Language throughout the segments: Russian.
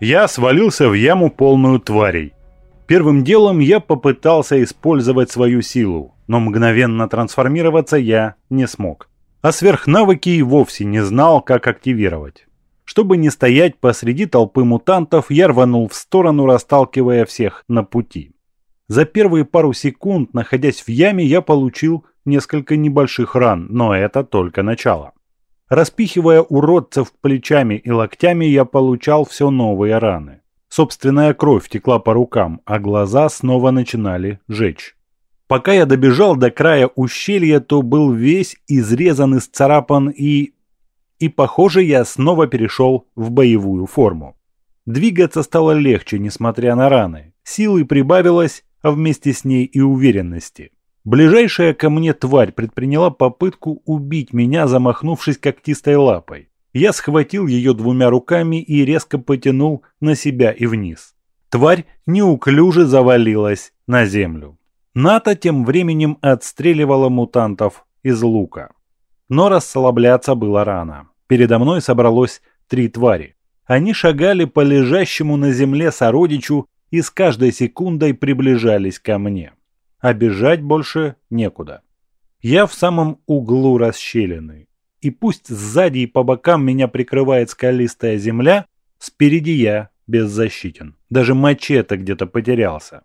Я свалился в яму полную тварей. Первым делом я попытался использовать свою силу, но мгновенно трансформироваться я не смог. А сверхнавыки и вовсе не знал, как активировать. Чтобы не стоять посреди толпы мутантов, я рванул в сторону, расталкивая всех на пути. За первые пару секунд, находясь в яме, я получил несколько небольших ран, но это только начало. Распихивая уродцев плечами и локтями, я получал все новые раны. Собственная кровь текла по рукам, а глаза снова начинали жечь. Пока я добежал до края ущелья, то был весь изрезан, исцарапан и... И, похоже, я снова перешел в боевую форму. Двигаться стало легче, несмотря на раны. Силы прибавилось, а вместе с ней и уверенности. Ближайшая ко мне тварь предприняла попытку убить меня, замахнувшись когтистой лапой. Я схватил ее двумя руками и резко потянул на себя и вниз. Тварь неуклюже завалилась на землю. Ната тем временем отстреливала мутантов из лука. Но расслабляться было рано. Передо мной собралось три твари. Они шагали по лежащему на земле сородичу и с каждой секундой приближались ко мне а бежать больше некуда. Я в самом углу расщелины, и пусть сзади и по бокам меня прикрывает скалистая земля, спереди я беззащитен. Даже мачете где-то потерялся.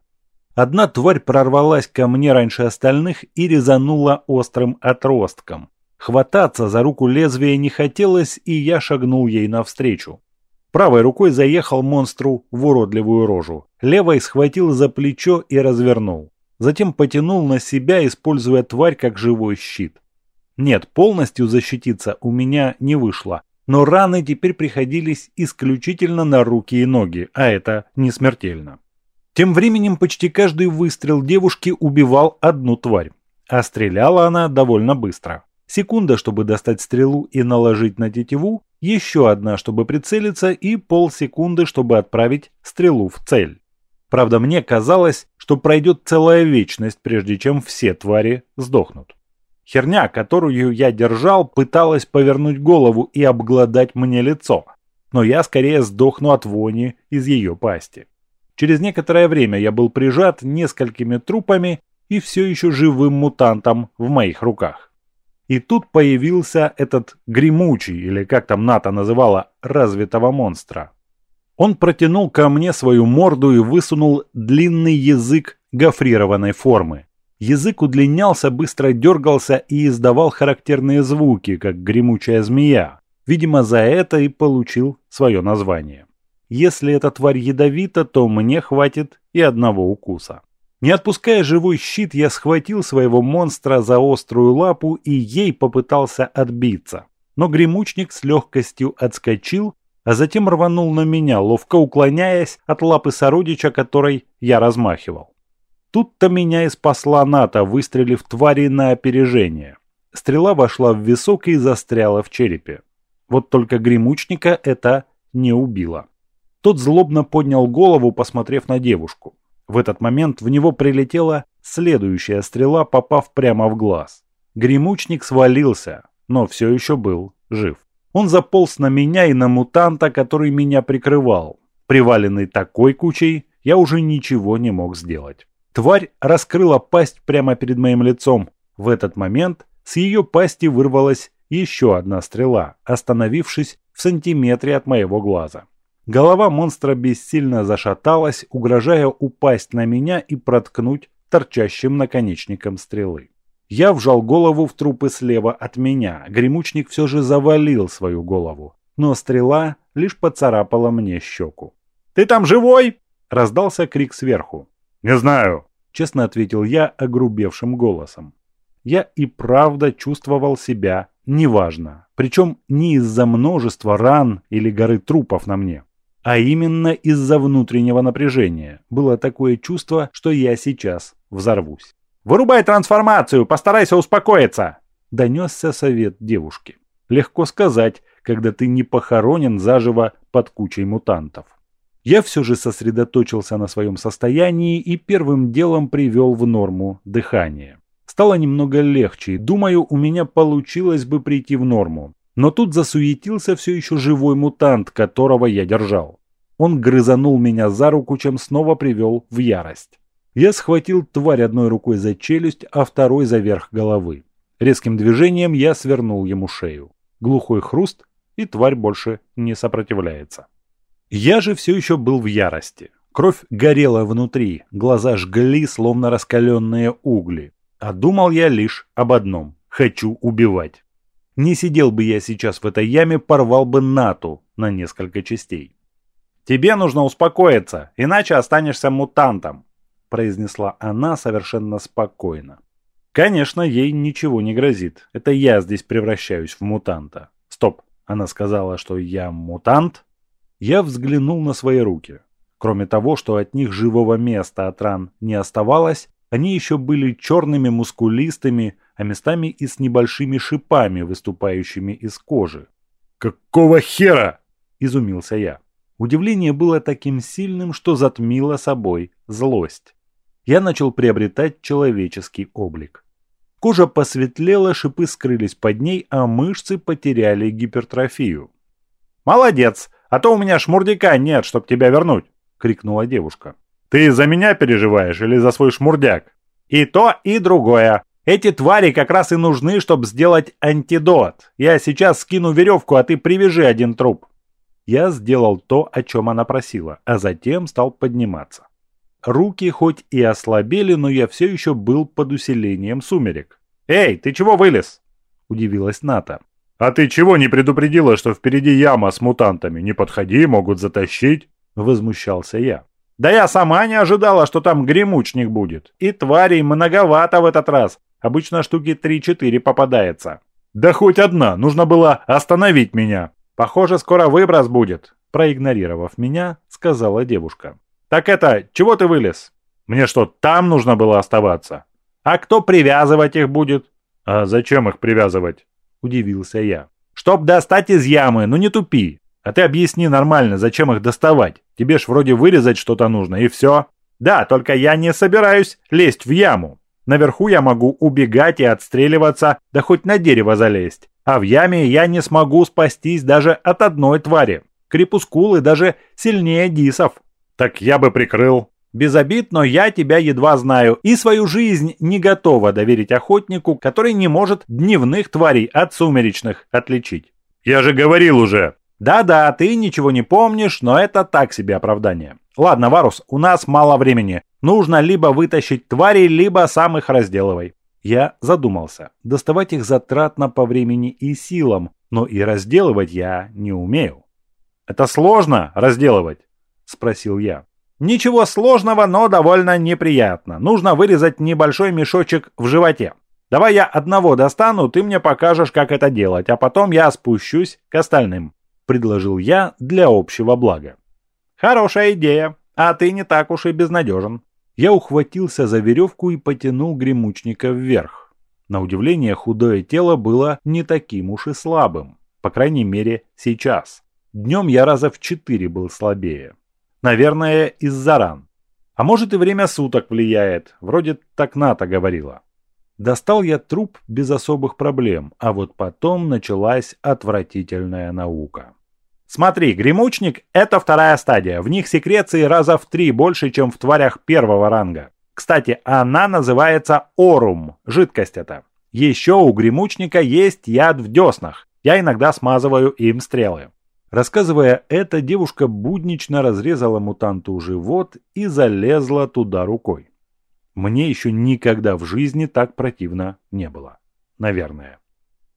Одна тварь прорвалась ко мне раньше остальных и резанула острым отростком. Хвататься за руку лезвия не хотелось, и я шагнул ей навстречу. Правой рукой заехал монстру в уродливую рожу. Левой схватил за плечо и развернул. Затем потянул на себя, используя тварь как живой щит. Нет, полностью защититься у меня не вышло. Но раны теперь приходились исключительно на руки и ноги, а это не смертельно. Тем временем почти каждый выстрел девушки убивал одну тварь. А стреляла она довольно быстро. Секунда, чтобы достать стрелу и наложить на тетиву, еще одна, чтобы прицелиться, и полсекунды, чтобы отправить стрелу в цель. Правда, мне казалось, что пройдет целая вечность, прежде чем все твари сдохнут. Херня, которую я держал, пыталась повернуть голову и обглодать мне лицо, но я скорее сдохну от вони из ее пасти. Через некоторое время я был прижат несколькими трупами и все еще живым мутантом в моих руках. И тут появился этот гремучий, или как там НАТО называла, развитого монстра. Он протянул ко мне свою морду и высунул длинный язык гофрированной формы. Язык удлинялся, быстро дергался и издавал характерные звуки, как гремучая змея. Видимо, за это и получил свое название. Если эта тварь ядовита, то мне хватит и одного укуса. Не отпуская живой щит, я схватил своего монстра за острую лапу и ей попытался отбиться. Но гремучник с легкостью отскочил а затем рванул на меня, ловко уклоняясь от лапы сородича, которой я размахивал. Тут-то меня и спасла Ната, выстрелив твари на опережение. Стрела вошла в висок и застряла в черепе. Вот только гремучника это не убило. Тот злобно поднял голову, посмотрев на девушку. В этот момент в него прилетела следующая стрела, попав прямо в глаз. Гремучник свалился, но все еще был жив. Он заполз на меня и на мутанта, который меня прикрывал. Приваленный такой кучей, я уже ничего не мог сделать. Тварь раскрыла пасть прямо перед моим лицом. В этот момент с ее пасти вырвалась еще одна стрела, остановившись в сантиметре от моего глаза. Голова монстра бессильно зашаталась, угрожая упасть на меня и проткнуть торчащим наконечником стрелы. Я вжал голову в трупы слева от меня. Гремучник все же завалил свою голову. Но стрела лишь поцарапала мне щеку. «Ты там живой?» – раздался крик сверху. «Не знаю», – честно ответил я огрубевшим голосом. Я и правда чувствовал себя неважно. Причем не из-за множества ран или горы трупов на мне, а именно из-за внутреннего напряжения. Было такое чувство, что я сейчас взорвусь. «Вырубай трансформацию, постарайся успокоиться!» донесся совет девушки. Легко сказать, когда ты не похоронен заживо под кучей мутантов. Я все же сосредоточился на своем состоянии и первым делом привел в норму дыхание. Стало немного легче, и думаю, у меня получилось бы прийти в норму. Но тут засуетился все еще живой мутант, которого я держал. Он грызанул меня за руку, чем снова привел в ярость. Я схватил тварь одной рукой за челюсть, а второй за верх головы. Резким движением я свернул ему шею. Глухой хруст, и тварь больше не сопротивляется. Я же все еще был в ярости. Кровь горела внутри, глаза жгли, словно раскаленные угли. А думал я лишь об одном – хочу убивать. Не сидел бы я сейчас в этой яме, порвал бы Нату на несколько частей. «Тебе нужно успокоиться, иначе останешься мутантом», – произнесла она совершенно спокойно. Конечно, ей ничего не грозит. Это я здесь превращаюсь в мутанта. Стоп, она сказала, что я мутант? Я взглянул на свои руки. Кроме того, что от них живого места от ран не оставалось, они еще были черными, мускулистыми, а местами и с небольшими шипами, выступающими из кожи. «Какого хера?» – изумился я. Удивление было таким сильным, что затмило собой злость. Я начал приобретать человеческий облик. Кожа посветлела, шипы скрылись под ней, а мышцы потеряли гипертрофию. «Молодец! А то у меня шмурдяка нет, чтоб тебя вернуть!» — крикнула девушка. «Ты за меня переживаешь или за свой шмурдяк?» «И то, и другое. Эти твари как раз и нужны, чтобы сделать антидот. Я сейчас скину веревку, а ты привяжи один труп». Я сделал то, о чем она просила, а затем стал подниматься. Руки хоть и ослабели, но я все еще был под усилением сумерек. «Эй, ты чего вылез?» – удивилась Ната. «А ты чего не предупредила, что впереди яма с мутантами? Не подходи, могут затащить!» – возмущался я. «Да я сама не ожидала, что там гремучник будет. И тварей многовато в этот раз. Обычно штуки 3-4 попадается». «Да хоть одна, нужно было остановить меня!» «Похоже, скоро выброс будет», – проигнорировав меня, сказала девушка. «Так это, чего ты вылез? Мне что, там нужно было оставаться? А кто привязывать их будет?» «А зачем их привязывать?» – удивился я. «Чтоб достать из ямы, ну не тупи. А ты объясни нормально, зачем их доставать. Тебе ж вроде вырезать что-то нужно, и все. Да, только я не собираюсь лезть в яму. Наверху я могу убегать и отстреливаться, да хоть на дерево залезть. А в яме я не смогу спастись даже от одной твари. Крепускулы даже сильнее дисов. Так я бы прикрыл. Без обид, но я тебя едва знаю и свою жизнь не готова доверить охотнику, который не может дневных тварей от сумеречных отличить. Я же говорил уже. Да-да, ты ничего не помнишь, но это так себе оправдание. Ладно, Варус, у нас мало времени. Нужно либо вытащить тварей, либо сам их разделывай. Я задумался. Доставать их затратно по времени и силам, но и разделывать я не умею. «Это сложно разделывать?» – спросил я. «Ничего сложного, но довольно неприятно. Нужно вырезать небольшой мешочек в животе. Давай я одного достану, ты мне покажешь, как это делать, а потом я спущусь к остальным», – предложил я для общего блага. «Хорошая идея, а ты не так уж и безнадежен», я ухватился за веревку и потянул гремучника вверх. На удивление, худое тело было не таким уж и слабым. По крайней мере, сейчас. Днем я раза в четыре был слабее. Наверное, из-за ран. А может и время суток влияет. Вроде так Ната говорила. Достал я труп без особых проблем, а вот потом началась отвратительная наука. Смотри, гремучник – это вторая стадия. В них секреции раза в три больше, чем в тварях первого ранга. Кстати, она называется орум, жидкость это. Еще у гремучника есть яд в деснах. Я иногда смазываю им стрелы. Рассказывая это, девушка буднично разрезала мутанту живот и залезла туда рукой. Мне еще никогда в жизни так противно не было. Наверное.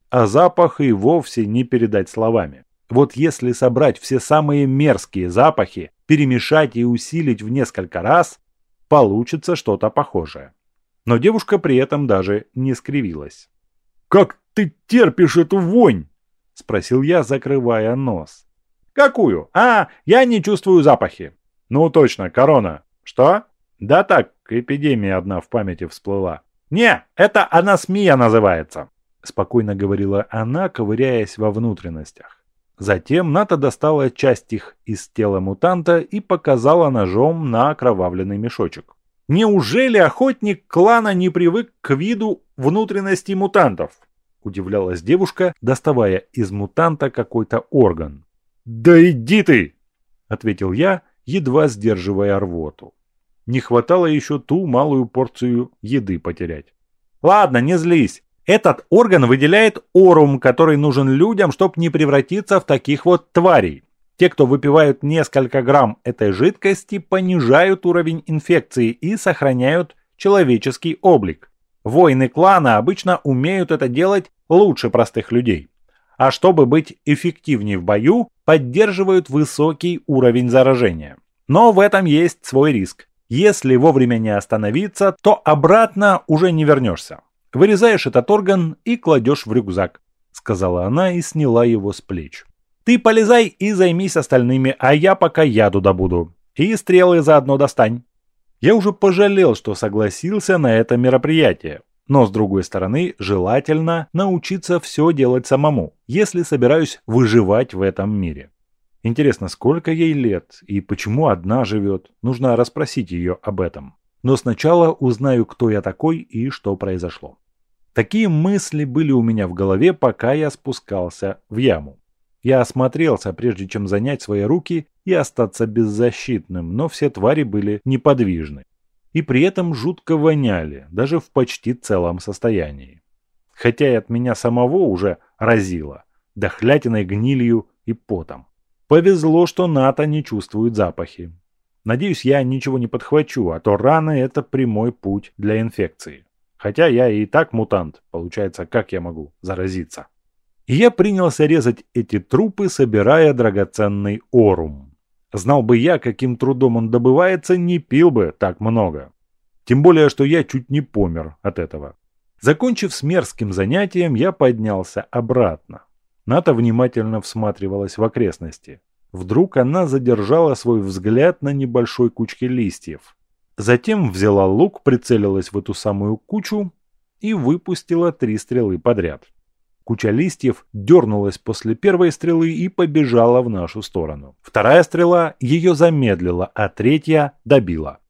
А запах и вовсе не передать словами. Вот если собрать все самые мерзкие запахи, перемешать и усилить в несколько раз, получится что-то похожее. Но девушка при этом даже не скривилась. «Как ты терпишь эту вонь?» – спросил я, закрывая нос. «Какую? А, я не чувствую запахи». «Ну точно, корона». «Что?» «Да так, эпидемия одна в памяти всплыла». «Не, это анасмия называется». – спокойно говорила она, ковыряясь во внутренностях. Затем Ната достала часть их из тела мутанта и показала ножом на окровавленный мешочек. «Неужели охотник клана не привык к виду внутренностей мутантов?» – удивлялась девушка, доставая из мутанта какой-то орган. «Да иди ты!» – ответил я, едва сдерживая рвоту. Не хватало еще ту малую порцию еды потерять. «Ладно, не злись. Этот орган выделяет орум, который нужен людям, чтобы не превратиться в таких вот тварей. Те, кто выпивают несколько грамм этой жидкости, понижают уровень инфекции и сохраняют человеческий облик. Воины клана обычно умеют это делать лучше простых людей. А чтобы быть эффективнее в бою, поддерживают высокий уровень заражения. Но в этом есть свой риск. Если вовремя не остановиться, то обратно уже не вернешься. Вырезаешь этот орган и кладешь в рюкзак, сказала она и сняла его с плеч. Ты полезай и займись остальными, а я пока яду добуду. И стрелы заодно достань. Я уже пожалел, что согласился на это мероприятие. Но, с другой стороны, желательно научиться все делать самому, если собираюсь выживать в этом мире. Интересно, сколько ей лет и почему одна живет? Нужно расспросить ее об этом. Но сначала узнаю, кто я такой и что произошло. Такие мысли были у меня в голове, пока я спускался в яму. Я осмотрелся, прежде чем занять свои руки и остаться беззащитным, но все твари были неподвижны. И при этом жутко воняли, даже в почти целом состоянии. Хотя и от меня самого уже разило, дохлятиной гнилью и потом. Повезло, что НАТО не чувствует запахи. Надеюсь, я ничего не подхвачу, а то раны – это прямой путь для инфекции. Хотя я и так мутант, получается, как я могу заразиться? И я принялся резать эти трупы, собирая драгоценный орум. Знал бы я, каким трудом он добывается, не пил бы так много. Тем более, что я чуть не помер от этого. Закончив с мерзким занятием, я поднялся обратно. Ната внимательно всматривалась в окрестности. Вдруг она задержала свой взгляд на небольшой кучке листьев. Затем взяла лук, прицелилась в эту самую кучу и выпустила три стрелы подряд. Куча листьев дернулась после первой стрелы и побежала в нашу сторону. Вторая стрела ее замедлила, а третья добила.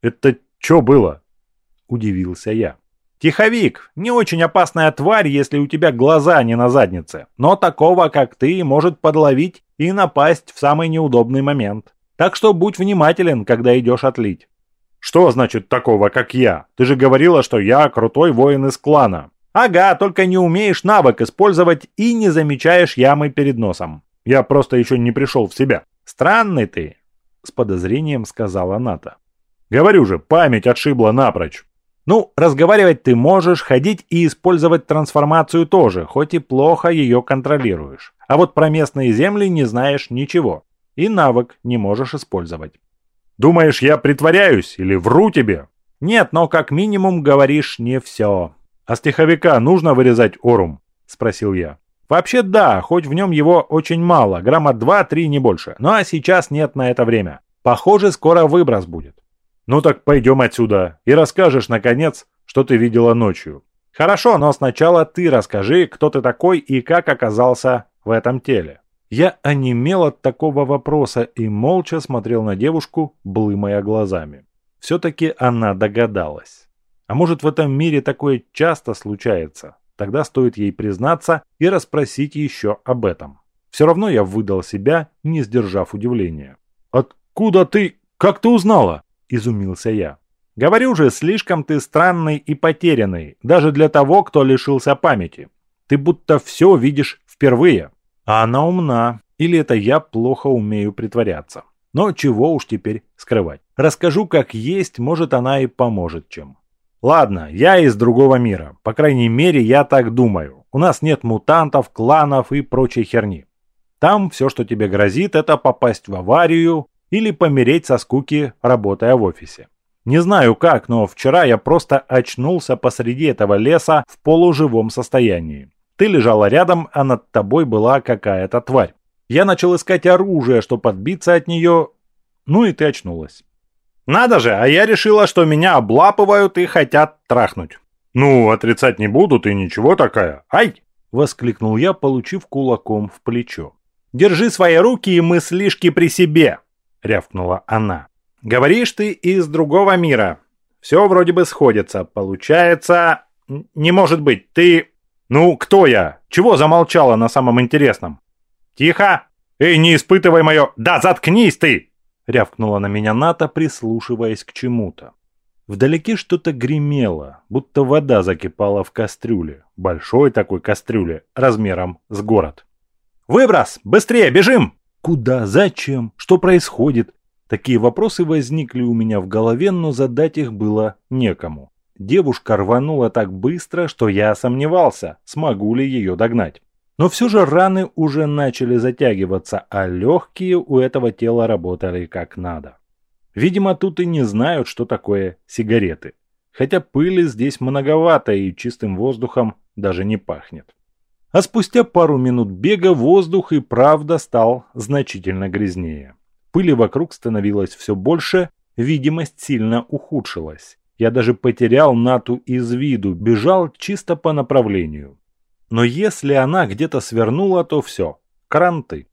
«Это что было?» – удивился я. Тиховик – не очень опасная тварь, если у тебя глаза не на заднице, но такого, как ты, может подловить и напасть в самый неудобный момент. Так что будь внимателен, когда идешь отлить. Что значит такого, как я? Ты же говорила, что я крутой воин из клана. Ага, только не умеешь навык использовать и не замечаешь ямы перед носом. Я просто еще не пришел в себя. Странный ты, с подозрением сказала Ната. Говорю же, память отшибла напрочь. Ну, разговаривать ты можешь, ходить и использовать трансформацию тоже, хоть и плохо ее контролируешь. А вот про местные земли не знаешь ничего. И навык не можешь использовать. Думаешь, я притворяюсь или вру тебе? Нет, но как минимум говоришь не все. А стиховика нужно вырезать орум? Спросил я. Вообще да, хоть в нем его очень мало, грамма 2-3 не больше. Ну а сейчас нет на это время. Похоже, скоро выброс будет. «Ну так пойдем отсюда и расскажешь, наконец, что ты видела ночью». «Хорошо, но сначала ты расскажи, кто ты такой и как оказался в этом теле». Я онемел от такого вопроса и молча смотрел на девушку, блымая глазами. Все-таки она догадалась. А может в этом мире такое часто случается? Тогда стоит ей признаться и расспросить еще об этом. Все равно я выдал себя, не сдержав удивления. «Откуда ты? Как ты узнала?» – изумился я. «Говорю же, слишком ты странный и потерянный, даже для того, кто лишился памяти. Ты будто все видишь впервые. А она умна, или это я плохо умею притворяться. Но чего уж теперь скрывать. Расскажу как есть, может она и поможет чем. Ладно, я из другого мира. По крайней мере, я так думаю. У нас нет мутантов, кланов и прочей херни. Там все, что тебе грозит, это попасть в аварию, или помереть со скуки, работая в офисе. Не знаю как, но вчера я просто очнулся посреди этого леса в полуживом состоянии. Ты лежала рядом, а над тобой была какая-то тварь. Я начал искать оружие, чтобы отбиться от нее, ну и ты очнулась. Надо же, а я решила, что меня облапывают и хотят трахнуть. «Ну, отрицать не буду, ты ничего такая. Ай!» – воскликнул я, получив кулаком в плечо. «Держи свои руки и мыслишки при себе!» – рявкнула она. «Говоришь ты из другого мира. Все вроде бы сходится. Получается... Не может быть, ты... Ну, кто я? Чего замолчала на самом интересном? Тихо! Эй, не испытывай мое... Да заткнись ты!» Рявкнула на меня Ната, прислушиваясь к чему-то. Вдалеке что-то гремело, будто вода закипала в кастрюле. Большой такой кастрюле, размером с город. «Выброс! Быстрее, бежим!» «Куда? Зачем? Что происходит?» Такие вопросы возникли у меня в голове, но задать их было некому. Девушка рванула так быстро, что я сомневался, смогу ли ее догнать. Но все же раны уже начали затягиваться, а легкие у этого тела работали как надо. Видимо, тут и не знают, что такое сигареты. Хотя пыли здесь многовато и чистым воздухом даже не пахнет. А спустя пару минут бега воздух и правда стал значительно грязнее. Пыли вокруг становилось все больше, видимость сильно ухудшилась. Я даже потерял Нату из виду, бежал чисто по направлению. Но если она где-то свернула, то все, кранты.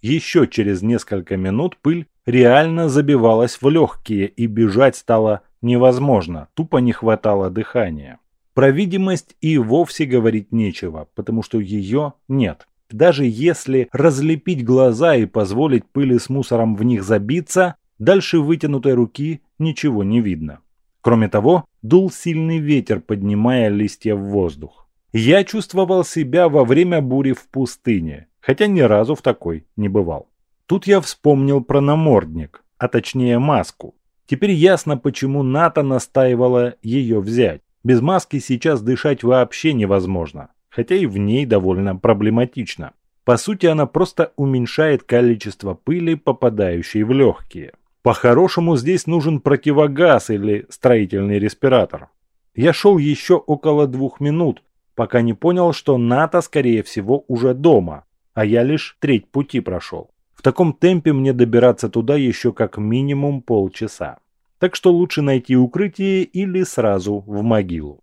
Еще через несколько минут пыль реально забивалась в легкие и бежать стало невозможно, тупо не хватало дыхания. Про видимость и вовсе говорить нечего, потому что ее нет. Даже если разлепить глаза и позволить пыли с мусором в них забиться, дальше вытянутой руки ничего не видно. Кроме того, дул сильный ветер, поднимая листья в воздух. Я чувствовал себя во время бури в пустыне, хотя ни разу в такой не бывал. Тут я вспомнил про намордник, а точнее маску. Теперь ясно, почему НАТО настаивала ее взять. Без маски сейчас дышать вообще невозможно, хотя и в ней довольно проблематично. По сути, она просто уменьшает количество пыли, попадающей в легкие. По-хорошему здесь нужен противогаз или строительный респиратор. Я шел еще около двух минут, пока не понял, что НАТО, скорее всего, уже дома, а я лишь треть пути прошел. В таком темпе мне добираться туда еще как минимум полчаса. Так что лучше найти укрытие или сразу в могилу.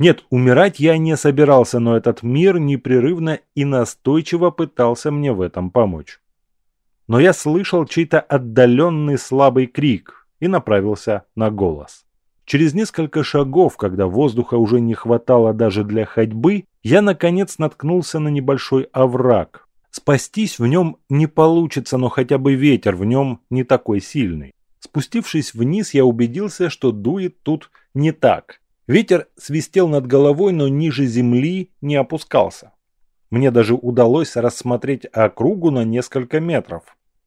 Нет, умирать я не собирался, но этот мир непрерывно и настойчиво пытался мне в этом помочь. Но я слышал чей-то отдаленный слабый крик и направился на голос. Через несколько шагов, когда воздуха уже не хватало даже для ходьбы, я наконец наткнулся на небольшой овраг, Спастись в нем не получится, но хотя бы ветер в нем не такой сильный. Спустившись вниз, я убедился, что дует тут не так. Ветер свистел над головой, но ниже земли не опускался. Мне даже удалось рассмотреть округу на несколько метров.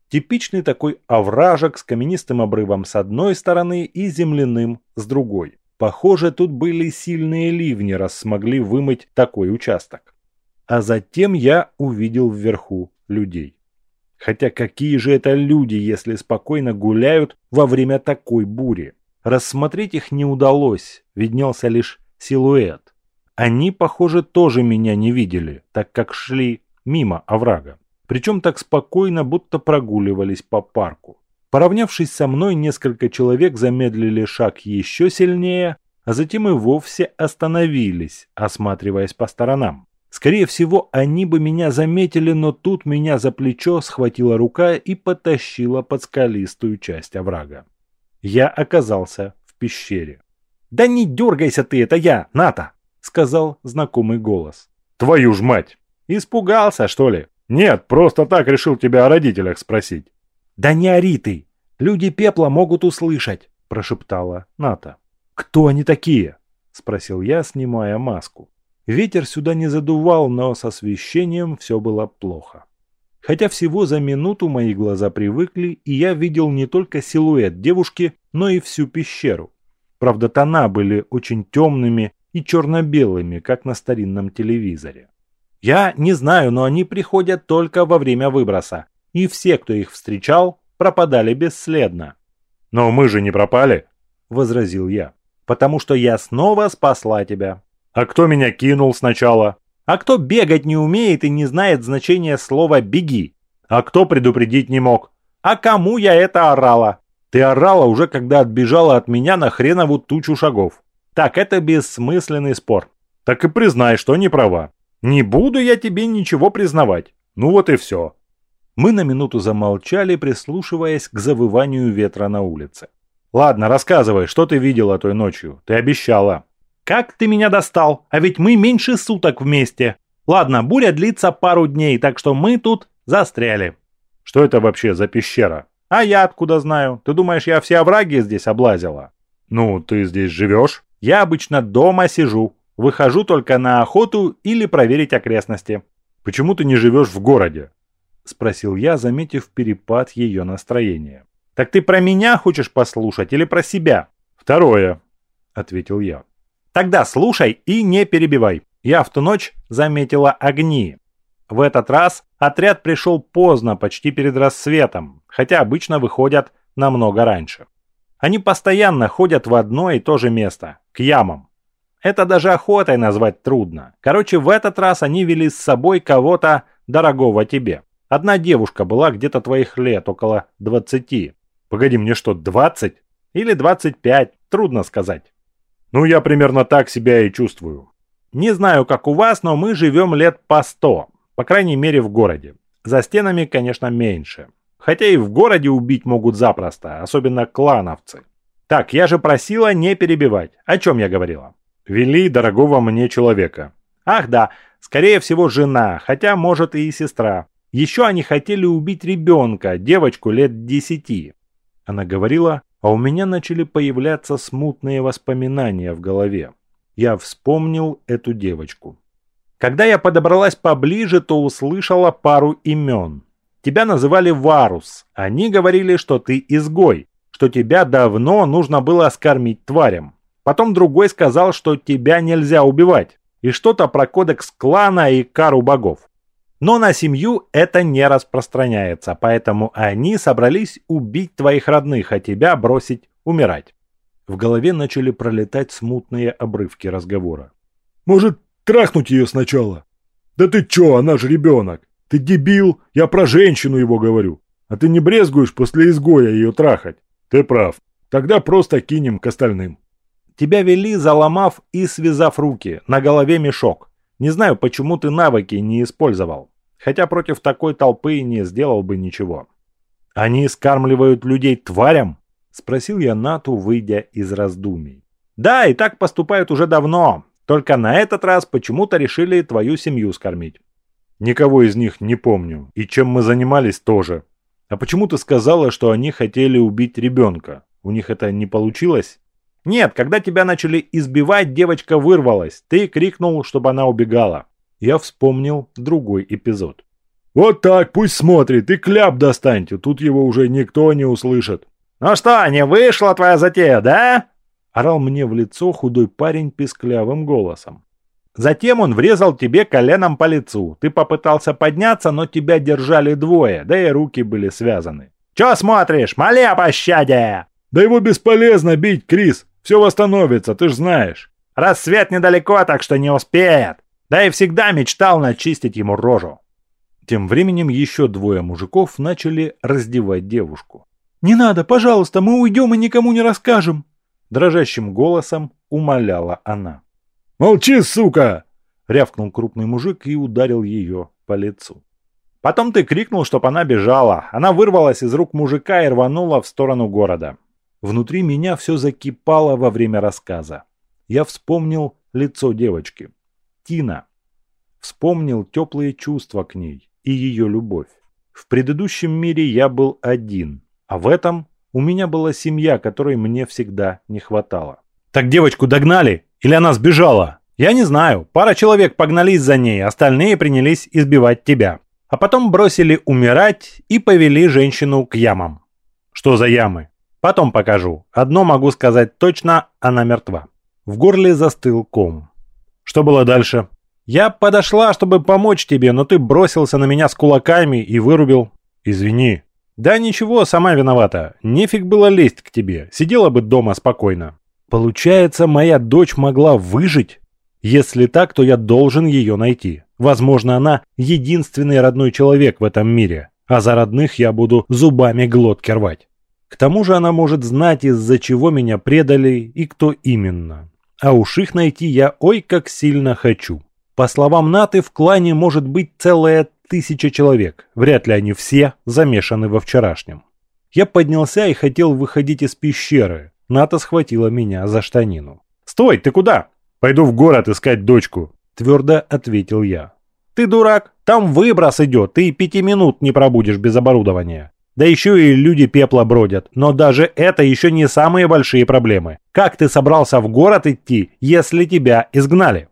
Типичный такой овражек с каменистым обрывом с одной стороны и земляным с другой. Похоже, тут были сильные ливни, раз смогли вымыть такой участок. А затем я увидел вверху людей. Хотя какие же это люди, если спокойно гуляют во время такой бури? Рассмотреть их не удалось, виднелся лишь силуэт. Они, похоже, тоже меня не видели, так как шли мимо оврага. Причем так спокойно, будто прогуливались по парку. Поравнявшись со мной, несколько человек замедлили шаг еще сильнее, а затем и вовсе остановились, осматриваясь по сторонам. Скорее всего, они бы меня заметили, но тут меня за плечо схватила рука и потащила под скалистую часть оврага. Я оказался в пещере. «Да не дергайся ты, это я, Ната!» — сказал знакомый голос. «Твою ж мать! Испугался, что ли? Нет, просто так решил тебя о родителях спросить». «Да не ори ты! Люди пепла могут услышать!» — прошептала Ната. «Кто они такие?» — спросил я, снимая маску. Ветер сюда не задувал, но с освещением все было плохо. Хотя всего за минуту мои глаза привыкли, и я видел не только силуэт девушки, но и всю пещеру. Правда, тона были очень темными и черно-белыми, как на старинном телевизоре. Я не знаю, но они приходят только во время выброса, и все, кто их встречал, пропадали бесследно. «Но мы же не пропали», — возразил я, — «потому что я снова спасла тебя. А кто меня кинул сначала? А кто бегать не умеет и не знает значения слова «беги»? А кто предупредить не мог? А кому я это орала? Ты орала уже, когда отбежала от меня на хренову тучу шагов. Так, это бессмысленный спор. Так и признай, что не права. Не буду я тебе ничего признавать. Ну вот и все. Мы на минуту замолчали, прислушиваясь к завыванию ветра на улице. «Ладно, рассказывай, что ты видела той ночью? Ты обещала». «Как ты меня достал? А ведь мы меньше суток вместе. Ладно, буря длится пару дней, так что мы тут застряли». «Что это вообще за пещера?» «А я откуда знаю? Ты думаешь, я все овраги здесь облазила?» «Ну, ты здесь живешь?» «Я обычно дома сижу. Выхожу только на охоту или проверить окрестности». «Почему ты не живешь в городе?» Спросил я, заметив перепад ее настроения. «Так ты про меня хочешь послушать или про себя?» «Второе», — ответил я. «Тогда слушай и не перебивай. Я в ту ночь заметила огни. В этот раз отряд пришел поздно, почти перед рассветом, хотя обычно выходят намного раньше. Они постоянно ходят в одно и то же место, к ямам. Это даже охотой назвать трудно. Короче, в этот раз они вели с собой кого-то дорогого тебе. Одна девушка была где-то твоих лет, около 20. Погоди, мне что, 20? Или 25? Трудно сказать. Ну, я примерно так себя и чувствую. Не знаю, как у вас, но мы живем лет по 100. По крайней мере, в городе. За стенами, конечно, меньше. Хотя и в городе убить могут запросто, особенно клановцы. Так, я же просила не перебивать. О чем я говорила? Вели дорогого мне человека. Ах да, скорее всего жена, хотя может и сестра. Еще они хотели убить ребенка, девочку лет десяти. Она говорила, а у меня начали появляться смутные воспоминания в голове. Я вспомнил эту девочку. Когда я подобралась поближе, то услышала пару имен. Тебя называли Варус. Они говорили, что ты изгой, что тебя давно нужно было скормить тварям. Потом другой сказал, что тебя нельзя убивать. И что-то про кодекс клана и кару богов. Но на семью это не распространяется, поэтому они собрались убить твоих родных, а тебя бросить умирать. В голове начали пролетать смутные обрывки разговора. «Может, трахнуть ее сначала?» «Да ты чё, она же ребенок! Ты дебил, я про женщину его говорю. А ты не брезгуешь после изгоя ее трахать?» «Ты прав. Тогда просто кинем к остальным». Тебя вели, заломав и связав руки, на голове мешок. Не знаю, почему ты навыки не использовал хотя против такой толпы не сделал бы ничего. «Они скармливают людей тварям?» – спросил я Нату, выйдя из раздумий. «Да, и так поступают уже давно, только на этот раз почему-то решили твою семью скормить». «Никого из них не помню, и чем мы занимались тоже. А почему ты сказала, что они хотели убить ребенка? У них это не получилось?» «Нет, когда тебя начали избивать, девочка вырвалась. Ты крикнул, чтобы она убегала я вспомнил другой эпизод. «Вот так, пусть смотрит, и кляп достаньте, тут его уже никто не услышит». «Ну что, не вышла твоя затея, да?» Орал мне в лицо худой парень писклявым голосом. Затем он врезал тебе коленом по лицу. Ты попытался подняться, но тебя держали двое, да и руки были связаны. «Чё смотришь? Моли о пощаде!» «Да его бесполезно бить, Крис. Все восстановится, ты ж знаешь». «Рассвет недалеко, так что не успеет. Да и всегда мечтал начистить ему рожу. Тем временем еще двое мужиков начали раздевать девушку. «Не надо, пожалуйста, мы уйдем и никому не расскажем!» Дрожащим голосом умоляла она. «Молчи, сука!» — рявкнул крупный мужик и ударил ее по лицу. Потом ты крикнул, чтоб она бежала. Она вырвалась из рук мужика и рванула в сторону города. Внутри меня все закипало во время рассказа. Я вспомнил лицо девочки. Тина. Вспомнил теплые чувства к ней и ее любовь. В предыдущем мире я был один, а в этом у меня была семья, которой мне всегда не хватало. «Так девочку догнали? Или она сбежала?» «Я не знаю. Пара человек погнались за ней, остальные принялись избивать тебя. А потом бросили умирать и повели женщину к ямам». «Что за ямы?» «Потом покажу. Одно могу сказать точно, она мертва». В горле застыл ком. Что было дальше? Я подошла, чтобы помочь тебе, но ты бросился на меня с кулаками и вырубил. Извини. Да ничего, сама виновата. Нефиг было лезть к тебе. Сидела бы дома спокойно. Получается, моя дочь могла выжить? Если так, то я должен ее найти. Возможно, она единственный родной человек в этом мире, а за родных я буду зубами глотки рвать. К тому же она может знать, из-за чего меня предали и кто именно. А уж их найти я ой как сильно хочу. По словам Наты, в клане может быть целая тысяча человек. Вряд ли они все замешаны во вчерашнем. Я поднялся и хотел выходить из пещеры. Ната схватила меня за штанину. «Стой, ты куда?» «Пойду в город искать дочку», – твердо ответил я. «Ты дурак, там выброс идет, ты пяти минут не пробудешь без оборудования. Да еще и люди пепла бродят. Но даже это еще не самые большие проблемы. Как ты собрался в город идти, если тебя изгнали?»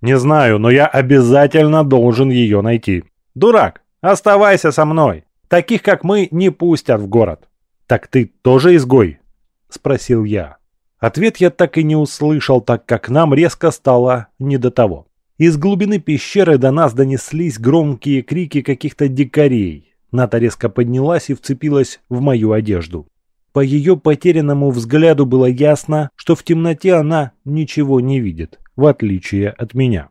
«Не знаю, но я обязательно должен ее найти». «Дурак, оставайся со мной. Таких, как мы, не пустят в город». «Так ты тоже изгой?» – спросил я. Ответ я так и не услышал, так как нам резко стало не до того. Из глубины пещеры до нас донеслись громкие крики каких-то дикарей. Ната резко поднялась и вцепилась в мою одежду. По ее потерянному взгляду было ясно, что в темноте она ничего не видит, в отличие от меня.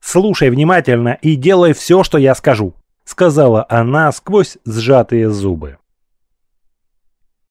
«Слушай внимательно и делай все, что я скажу», сказала она сквозь сжатые зубы.